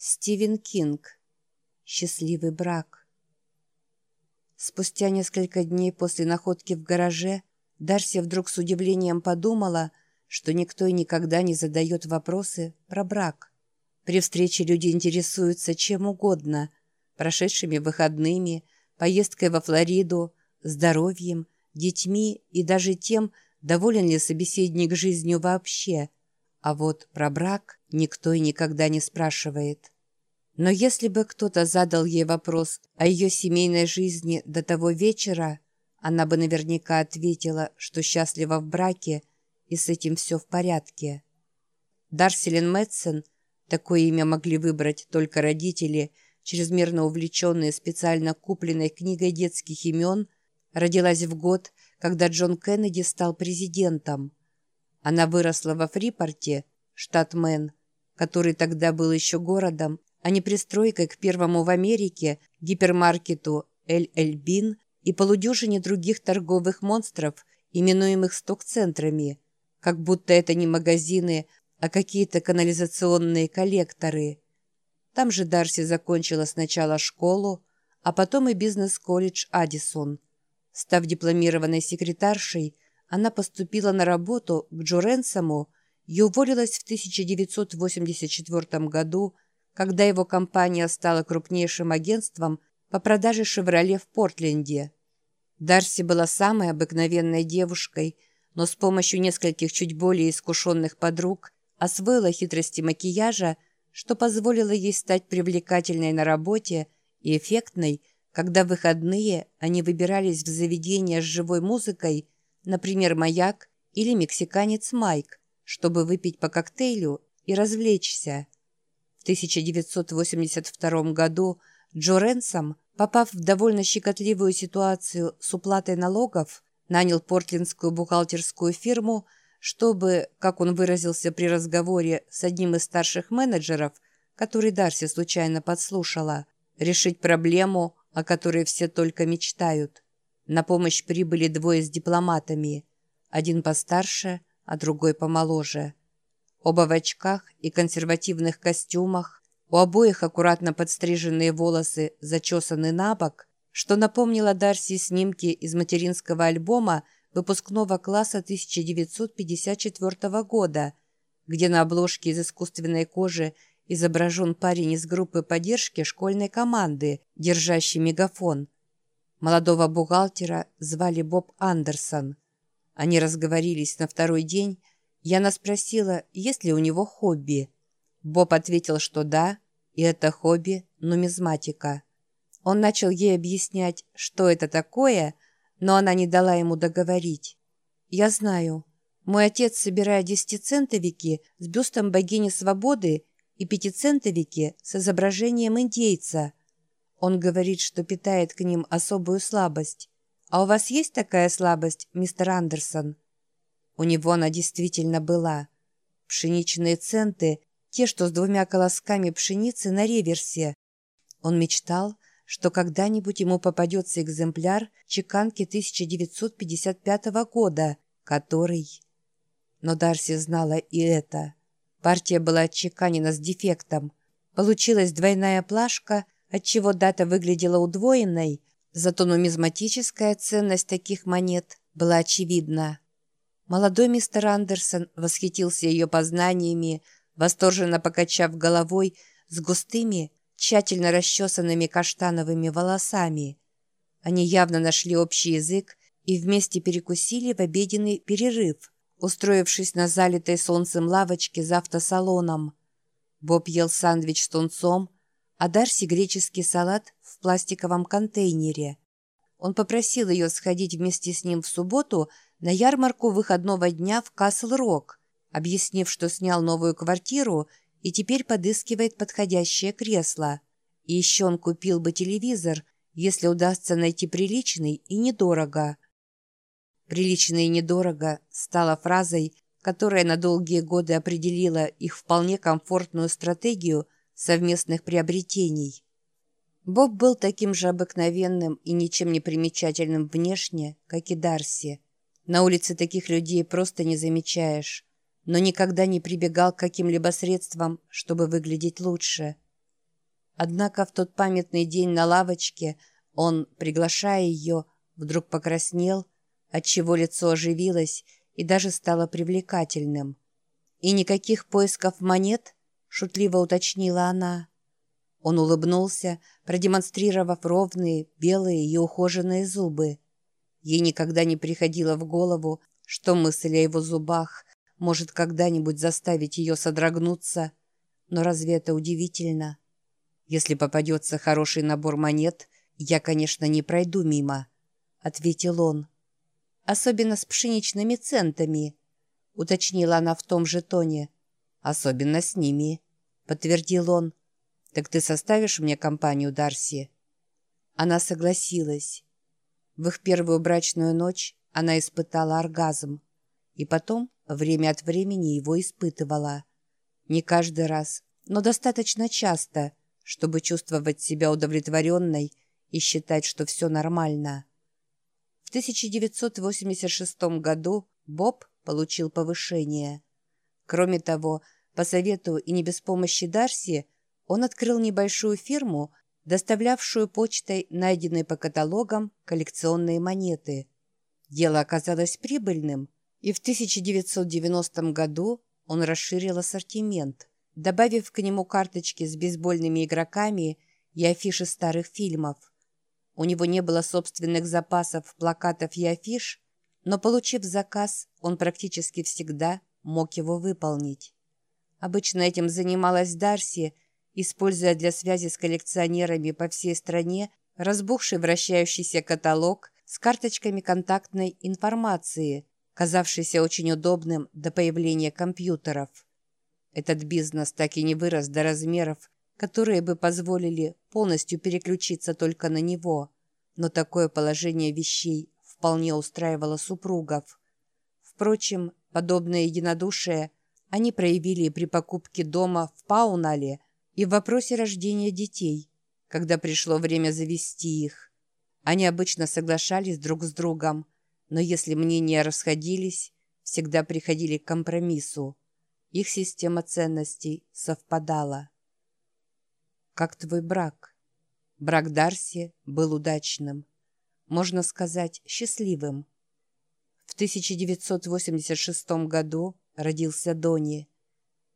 Стивен Кинг. Счастливый брак. Спустя несколько дней после находки в гараже Дарси вдруг с удивлением подумала, что никто и никогда не задает вопросы про брак. При встрече люди интересуются чем угодно – прошедшими выходными, поездкой во Флориду, здоровьем, детьми и даже тем, доволен ли собеседник жизнью вообще. А вот про брак никто и никогда не спрашивает. Но если бы кто-то задал ей вопрос о ее семейной жизни до того вечера, она бы наверняка ответила, что счастлива в браке, и с этим все в порядке. Дарселин Мэтсон, такое имя могли выбрать только родители, чрезмерно увлеченные специально купленной книгой детских имен, родилась в год, когда Джон Кеннеди стал президентом. Она выросла во Фрипорте, штат Мэн, который тогда был еще городом, а не пристройкой к первому в Америке гипермаркету «L.L. Bean» и полудюжине других торговых монстров, именуемых сток-центрами, как будто это не магазины, а какие-то канализационные коллекторы. Там же Дарси закончила сначала школу, а потом и бизнес-колледж «Адисон». Став дипломированной секретаршей, она поступила на работу к Джо Ренсому и уволилась в 1984 году, когда его компания стала крупнейшим агентством по продаже «Шевроле» в Портленде. Дарси была самой обыкновенной девушкой, но с помощью нескольких чуть более искушенных подруг освоила хитрости макияжа, что позволило ей стать привлекательной на работе и эффектной, когда в выходные они выбирались в заведения с живой музыкой, например, «Маяк» или «Мексиканец Майк», чтобы выпить по коктейлю и развлечься. В 1982 году Джо Ренсом, попав в довольно щекотливую ситуацию с уплатой налогов, нанял портлендскую бухгалтерскую фирму, чтобы, как он выразился при разговоре с одним из старших менеджеров, который Дарси случайно подслушала, решить проблему, о которой все только мечтают. На помощь прибыли двое с дипломатами, один постарше, а другой помоложе. Оба в очках и консервативных костюмах, у обоих аккуратно подстриженные волосы зачесаны на бок, что напомнило Дарси снимки из материнского альбома выпускного класса 1954 года, где на обложке из искусственной кожи изображен парень из группы поддержки школьной команды, держащий мегафон. Молодого бухгалтера звали Боб Андерсон. Они разговорились на второй день. Яна спросила, есть ли у него хобби. Боб ответил, что да, и это хобби – нумизматика. Он начал ей объяснять, что это такое, но она не дала ему договорить. «Я знаю. Мой отец собирает десятицентовики с бюстом богини свободы и пятицентовики с изображением индейца. Он говорит, что питает к ним особую слабость. А у вас есть такая слабость, мистер Андерсон?» У него она действительно была. Пшеничные центы те, что с двумя колосками пшеницы на реверсе. Он мечтал, что когда-нибудь ему попадется экземпляр чеканки 1955 года, который... Но Дарси знала и это. Партия была отчеканена с дефектом. Получилась двойная плашка, отчего дата выглядела удвоенной, зато нумизматическая ценность таких монет была очевидна. Молодой мистер Андерсон восхитился ее познаниями, восторженно покачав головой с густыми, тщательно расчесанными каштановыми волосами. Они явно нашли общий язык и вместе перекусили в обеденный перерыв, устроившись на залитой солнцем лавочке за автосалоном. Боб ел сандвич с тунцом, а Дарси греческий салат в пластиковом контейнере. Он попросил ее сходить вместе с ним в субботу на ярмарку выходного дня в Касл-Рок, объяснив, что снял новую квартиру и теперь подыскивает подходящее кресло. И еще он купил бы телевизор, если удастся найти приличный и недорого. «Прилично и недорого» стала фразой, которая на долгие годы определила их вполне комфортную стратегию совместных приобретений. Боб был таким же обыкновенным и ничем не примечательным внешне, как и Дарси. На улице таких людей просто не замечаешь но никогда не прибегал к каким-либо средствам, чтобы выглядеть лучше. Однако в тот памятный день на лавочке он, приглашая ее, вдруг покраснел, отчего лицо оживилось и даже стало привлекательным. «И никаких поисков монет?» — шутливо уточнила она. Он улыбнулся, продемонстрировав ровные, белые и ухоженные зубы. Ей никогда не приходило в голову, что мысль о его зубах может когда-нибудь заставить ее содрогнуться. Но разве это удивительно? Если попадется хороший набор монет, я, конечно, не пройду мимо, — ответил он. Особенно с пшеничными центами, — уточнила она в том же тоне. Особенно с ними, — подтвердил он. Так ты составишь мне компанию, Дарси? Она согласилась. В их первую брачную ночь она испытала оргазм. И потом, время от времени, его испытывала. Не каждый раз, но достаточно часто, чтобы чувствовать себя удовлетворенной и считать, что все нормально. В 1986 году Боб получил повышение. Кроме того, по совету и не без помощи Дарси, он открыл небольшую фирму, доставлявшую почтой найденные по каталогам коллекционные монеты. Дело оказалось прибыльным, и в 1990 году он расширил ассортимент, добавив к нему карточки с бейсбольными игроками и афиши старых фильмов. У него не было собственных запасов плакатов и афиш, но, получив заказ, он практически всегда мог его выполнить. Обычно этим занималась Дарси – используя для связи с коллекционерами по всей стране разбухший вращающийся каталог с карточками контактной информации, казавшийся очень удобным до появления компьютеров. Этот бизнес так и не вырос до размеров, которые бы позволили полностью переключиться только на него, но такое положение вещей вполне устраивало супругов. Впрочем, подобное единодушие они проявили при покупке дома в Паунале – и в вопросе рождения детей, когда пришло время завести их. Они обычно соглашались друг с другом, но если мнения расходились, всегда приходили к компромиссу. Их система ценностей совпадала. Как твой брак? Брак Дарси был удачным. Можно сказать, счастливым. В 1986 году родился Дони.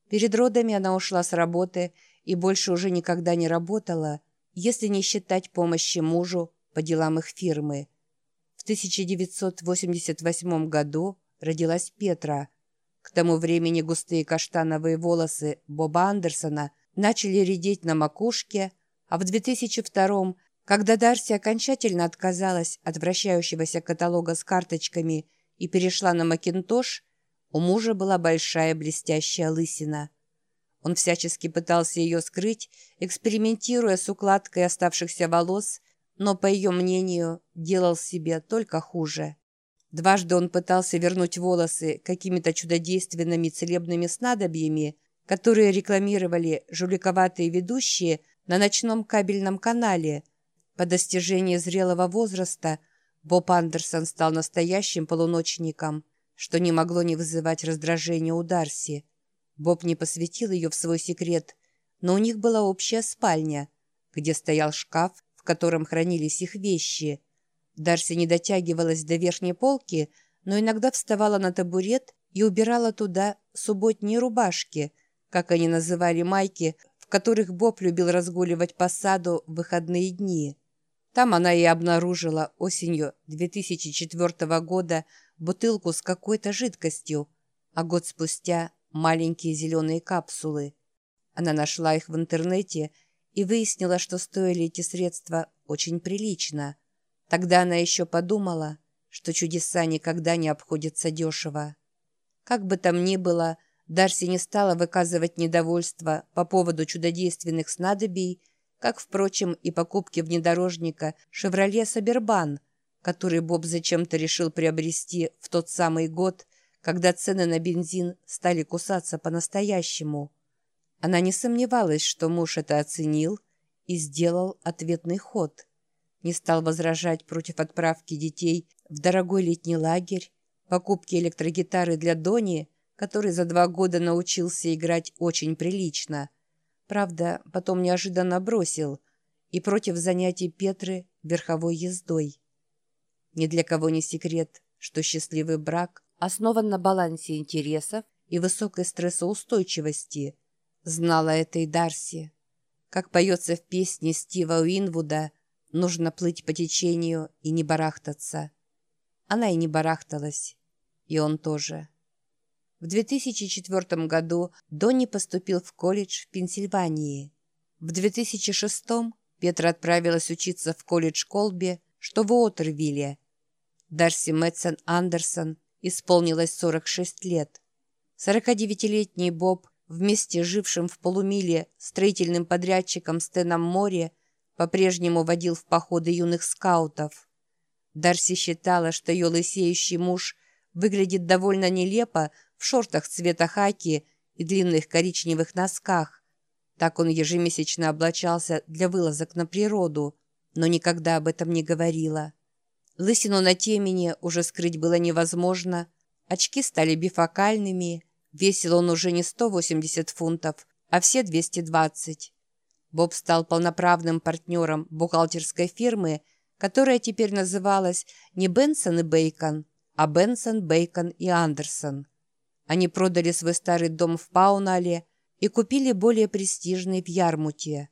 Перед родами она ушла с работы и больше уже никогда не работала, если не считать помощи мужу по делам их фирмы. В 1988 году родилась Петра. К тому времени густые каштановые волосы Боба Андерсона начали редеть на макушке, а в 2002 когда Дарси окончательно отказалась от вращающегося каталога с карточками и перешла на Макинтош, у мужа была большая блестящая лысина – он всячески пытался ее скрыть, экспериментируя с укладкой оставшихся волос, но, по ее мнению, делал себе только хуже. Дважды он пытался вернуть волосы какими-то чудодейственными целебными снадобьями, которые рекламировали жуликоватые ведущие на ночном кабельном канале. По достижении зрелого возраста Боб Андерсон стал настоящим полуночником, что не могло не вызывать раздражения у Дарси. Боб не посвятил ее в свой секрет, но у них была общая спальня, где стоял шкаф, в котором хранились их вещи. Дарси не дотягивалась до верхней полки, но иногда вставала на табурет и убирала туда субботние рубашки, как они называли майки, в которых Боб любил разгуливать по саду в выходные дни. Там она и обнаружила осенью 2004 года бутылку с какой-то жидкостью, а год спустя маленькие зеленые капсулы. Она нашла их в интернете и выяснила, что стоили эти средства очень прилично. Тогда она еще подумала, что чудеса никогда не обходятся дешево. Как бы там ни было, Дарси не стала выказывать недовольство по поводу чудодейственных снадобий, как, впрочем, и покупки внедорожника «Шевроле Сабербан», который Боб зачем-то решил приобрести в тот самый год, когда цены на бензин стали кусаться по-настоящему. Она не сомневалась, что муж это оценил и сделал ответный ход. Не стал возражать против отправки детей в дорогой летний лагерь, покупки электрогитары для Дони, который за два года научился играть очень прилично. Правда, потом неожиданно бросил и против занятий Петры верховой ездой. Ни для кого не секрет, что счастливый брак основан на балансе интересов и высокой стрессоустойчивости. Знала это и Дарси. Как поется в песне Стива Уинвуда «Нужно плыть по течению и не барахтаться». Она и не барахталась. И он тоже. В 2004 году Донни поступил в колледж в Пенсильвании. В 2006 Петра отправилась учиться в колледж Колби, что в Уотервилле. Дарси Мэтсон Андерсон исполнилось 46 лет. 49-летний Боб, вместе жившим в полумиле строительным подрядчиком Стэном Море, по-прежнему водил в походы юных скаутов. Дарси считала, что ее лысеющий муж выглядит довольно нелепо в шортах цвета хаки и длинных коричневых носках. Так он ежемесячно облачался для вылазок на природу, но никогда об этом не говорила. Лысину на темени уже скрыть было невозможно, очки стали бифокальными, весил он уже не 180 фунтов, а все 220. Боб стал полноправным партнером бухгалтерской фирмы, которая теперь называлась не Бенсон и Бейкон, а Бенсон, Бейкон и Андерсон. Они продали свой старый дом в Паунале и купили более престижный в Ярмуте.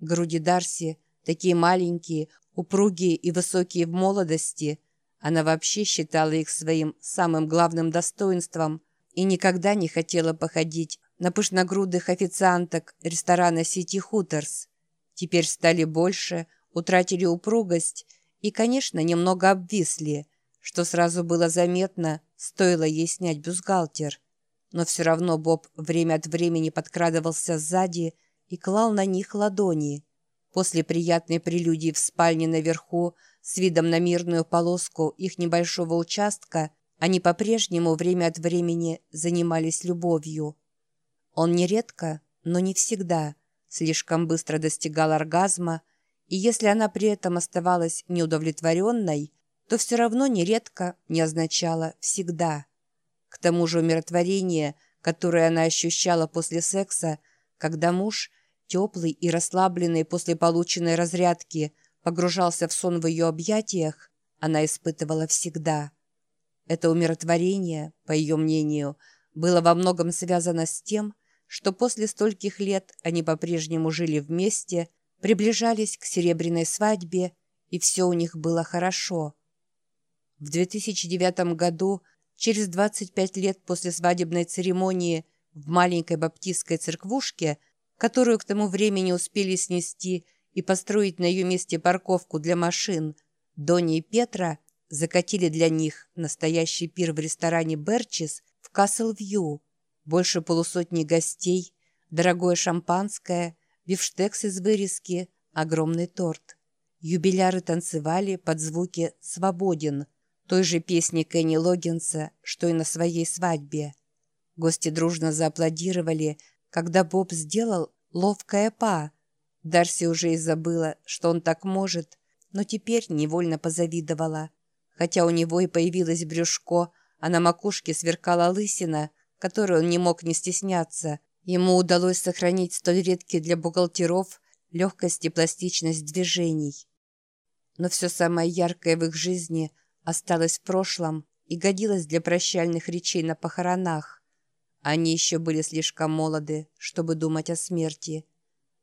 Груди Дарси, такие маленькие, упругие и высокие в молодости, она вообще считала их своим самым главным достоинством и никогда не хотела походить на пышногрудых официанток ресторана «Сити Хутерс». Теперь стали больше – утратили упругость и, конечно, немного обвисли, что сразу было заметно, стоило ей снять бюстгальтер. Но все равно Боб время от времени подкрадывался сзади и клал на них ладони. После приятной прелюдии в спальне наверху с видом на мирную полоску их небольшого участка они по-прежнему время от времени занимались любовью. Он нередко, но не всегда, слишком быстро достигал оргазма, и если она при этом оставалась неудовлетворенной, то все равно нередко не означало «всегда». К тому же умиротворение, которое она ощущала после секса, когда муж, теплый и расслабленный после полученной разрядки, погружался в сон в ее объятиях, она испытывала всегда. Это умиротворение, по ее мнению, было во многом связано с тем, что после стольких лет они по-прежнему жили вместе – приближались к серебряной свадьбе, и все у них было хорошо. В 2009 году, через 25 лет после свадебной церемонии в маленькой баптистской церквушке, которую к тому времени успели снести и построить на ее месте парковку для машин, Донни и Петра закатили для них настоящий пир в ресторане «Берчис» в Касл-Вью. Больше полусотни гостей, дорогое шампанское – бифштекс из вырезки, огромный торт. Юбиляры танцевали под звуки «Свободен», той же песни Кенни Логинса, что и на своей свадьбе. Гости дружно зааплодировали, когда Боб сделал ловкое па. Дарси уже и забыла, что он так может, но теперь невольно позавидовала. Хотя у него и появилось брюшко, а на макушке сверкала лысина, которой он не мог не стесняться – Ему удалось сохранить столь редкие для бухгалтеров легкость и пластичность движений. Но все самое яркое в их жизни осталось в прошлом и годилось для прощальных речей на похоронах. Они еще были слишком молоды, чтобы думать о смерти.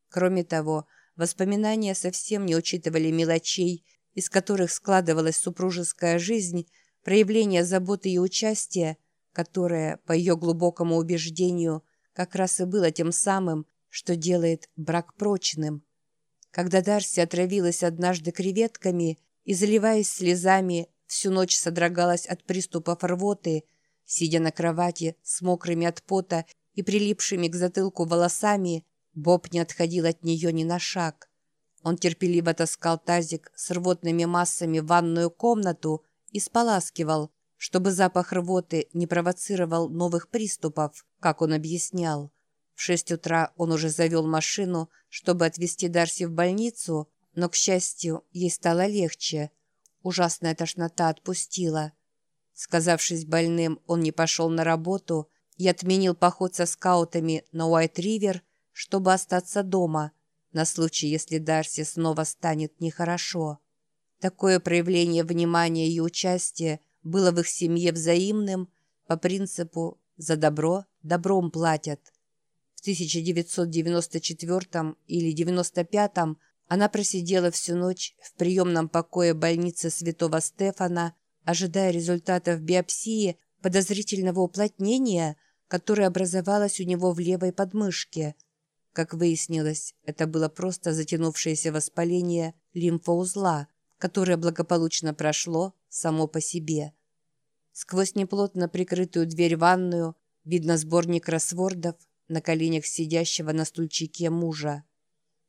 Кроме того, воспоминания совсем не учитывали мелочей, из которых складывалась супружеская жизнь, проявление заботы и участия, которое, по ее глубокому убеждению, как раз и было тем самым, что делает брак прочным. Когда Дарси отравилась однажды креветками и, заливаясь слезами, всю ночь содрогалась от приступов рвоты, сидя на кровати с мокрыми от пота и прилипшими к затылку волосами, Боб не отходил от нее ни на шаг. Он терпеливо таскал тазик с рвотными массами в ванную комнату и споласкивал, чтобы запах рвоты не провоцировал новых приступов, как он объяснял. В шесть утра он уже завел машину, чтобы отвезти Дарси в больницу, но, к счастью, ей стало легче. Ужасная тошнота отпустила. Сказавшись больным, он не пошел на работу и отменил поход со скаутами на Уайт-Ривер, чтобы остаться дома, на случай, если Дарси снова станет нехорошо. Такое проявление внимания и участия было в их семье взаимным по принципу «за добро добром платят». В 1994 или 95 она просидела всю ночь в приемном покое больницы Святого Стефана, ожидая результатов биопсии подозрительного уплотнения, которое образовалось у него в левой подмышке. Как выяснилось, это было просто затянувшееся воспаление лимфоузла, которое благополучно прошло само по себе. Сквозь неплотно прикрытую дверь ванную видно сборник кроссвордов на коленях сидящего на стульчике мужа.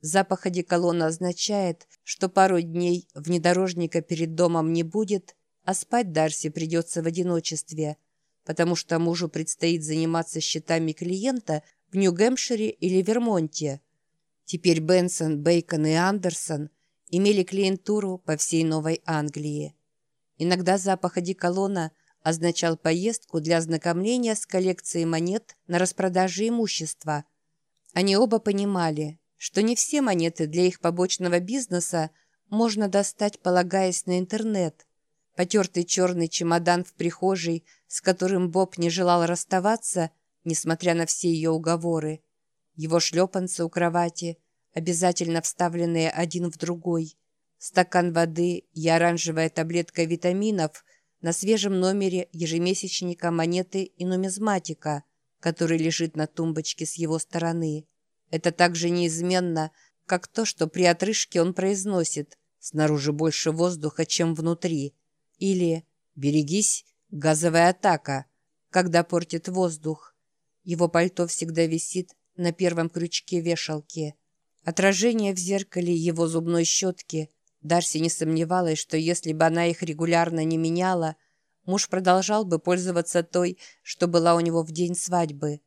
Запах одеколона означает, что пару дней внедорожника перед домом не будет, а спать Дарси придется в одиночестве, потому что мужу предстоит заниматься счетами клиента в Нью-Гэмпшире или Вермонте. Теперь Бенсон, Бейкон и Андерсон имели клиентуру по всей Новой Англии. Иногда запах одеколона означал поездку для ознакомления с коллекцией монет на распродаже имущества. Они оба понимали, что не все монеты для их побочного бизнеса можно достать, полагаясь на интернет. Потертый черный чемодан в прихожей, с которым Боб не желал расставаться, несмотря на все ее уговоры. Его шлепанцы у кровати, обязательно вставленные один в другой. Стакан воды и оранжевая таблетка витаминов – на свежем номере ежемесячника монеты и нумизматика, который лежит на тумбочке с его стороны. Это так же неизменно, как то, что при отрыжке он произносит «снаружи больше воздуха, чем внутри» или «берегись, газовая атака», когда портит воздух. Его пальто всегда висит на первом крючке вешалки. Отражение в зеркале его зубной щетки – Дарси не сомневалась, что если бы она их регулярно не меняла, муж продолжал бы пользоваться той, что была у него в день свадьбы.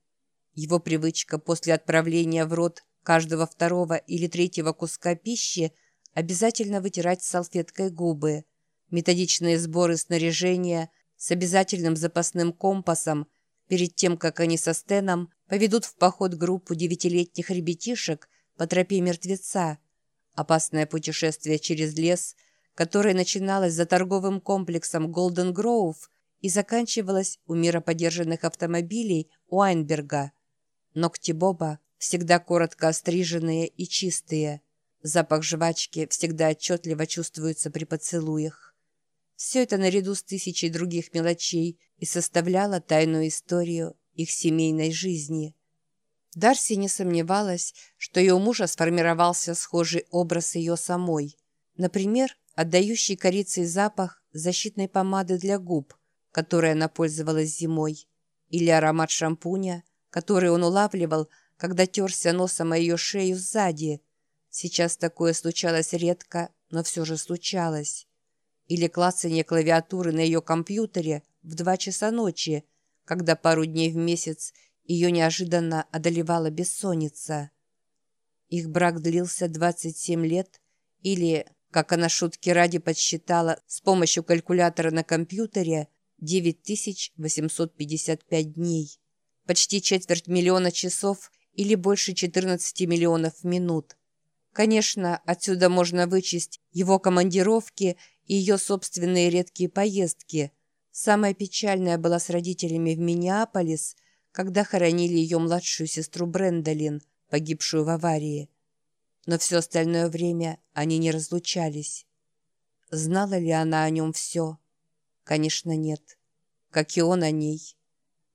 Его привычка после отправления в рот каждого второго или третьего куска пищи обязательно вытирать салфеткой губы, методичные сборы снаряжения с обязательным запасным компасом перед тем, как они со Стеном поведут в поход группу девятилетних ребятишек по тропе мертвеца, Опасное путешествие через лес, которое начиналось за торговым комплексом Голден Гроув и заканчивалось у мироподержанных автомобилей Уайнберга. Ногти Боба всегда коротко остриженные и чистые. Запах жвачки всегда отчетливо чувствуется при поцелуях. Все это наряду с тысячей других мелочей и составляло тайную историю их семейной жизни. Дарси не сомневалась, что ее мужа сформировался схожий образ ее самой. Например, отдающий корицей запах защитной помады для губ, которой она пользовалась зимой, или аромат шампуня, который он улавливал, когда терся носом о ее шею сзади. Сейчас такое случалось редко, но все же случалось. Или клацанье клавиатуры на ее компьютере в два часа ночи, когда пару дней в месяц ее неожиданно одолевала бессонница. Их брак длился 27 лет, или, как она шутки ради подсчитала с помощью калькулятора на компьютере, 9855 дней. Почти четверть миллиона часов или больше 14 миллионов минут. Конечно, отсюда можно вычесть его командировки и ее собственные редкие поездки. Самая печальная была с родителями в Миннеаполис – когда хоронили ее младшую сестру Брэндолин, погибшую в аварии. Но все остальное время они не разлучались. Знала ли она о нем все? Конечно, нет. Как и он о ней.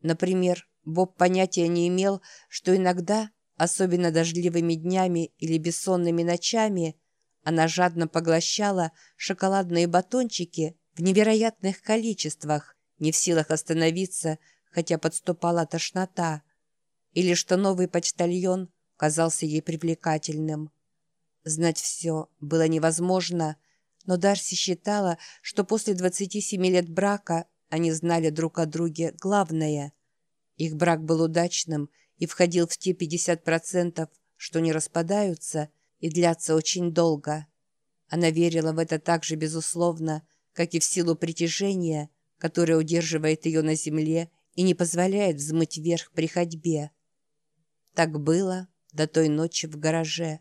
Например, Боб понятия не имел, что иногда, особенно дождливыми днями или бессонными ночами, она жадно поглощала шоколадные батончики в невероятных количествах, не в силах остановиться, хотя подступала тошнота, или что новый почтальон казался ей привлекательным. Знать все было невозможно, но Дарси считала, что после 27 лет брака они знали друг о друге главное. Их брак был удачным и входил в те 50%, что не распадаются и длятся очень долго. Она верила в это так же безусловно, как и в силу притяжения, которое удерживает ее на земле и не позволяет взмыть вверх при ходьбе. Так было, до той ночи в гараже.